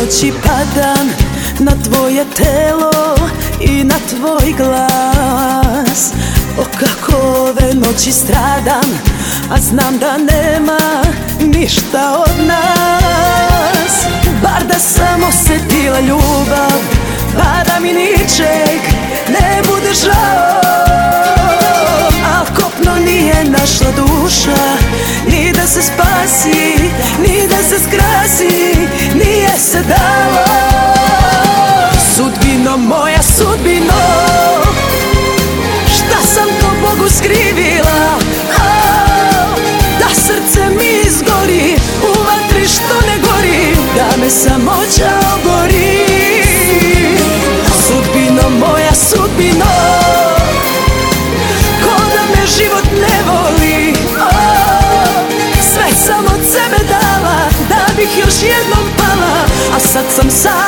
noći padam na tvoje telo i na tvoj glas. O kako ove noći stradam, a znam da nema ništa od nas. Bar da sam osjetila ljubav, pa da mi ničeg ne bude žao A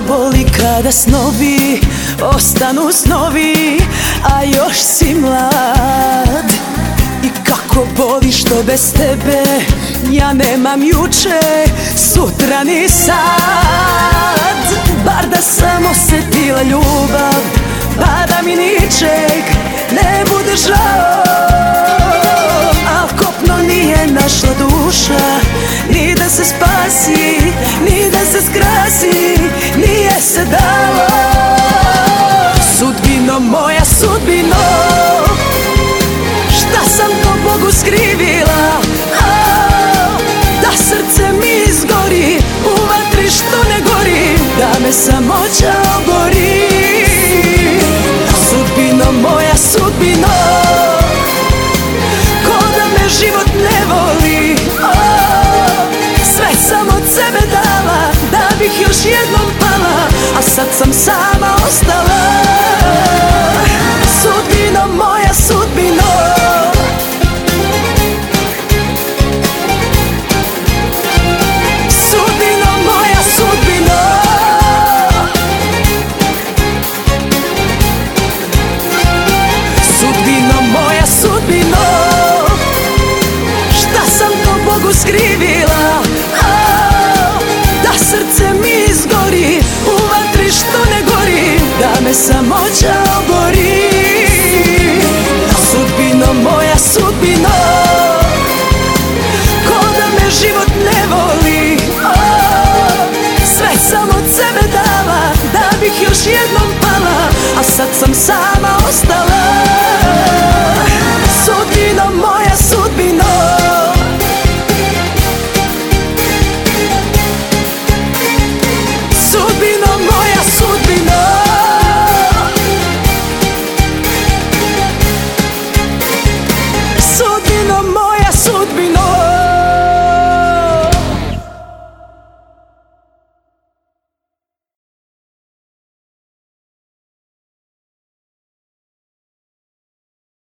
Boli kada snovi ostanu snovi A još si mlad. I kako boli što bez tebe Ja nemam juče, sutra ni sad. Bar da sam osjetila ljubav Pa da mi ničeg ne bude žao Al kopno nije našla duša Ni da se spasi, ni da se skrasi se dalo. Sudbino moja sudbino Šta sam to Bogu skrivila? Da srce mi izgori U vatri što ne gori Da me samoća obori Sudbino moja sudbino Ko da me život ne voli? Sve sam od sebe dala Da bih još A sad sam sama ostala. Sudbino moja sudbino. Sudbino moja sudbino. Sudbino moja sudbino. Šta sam to Bogu skrivila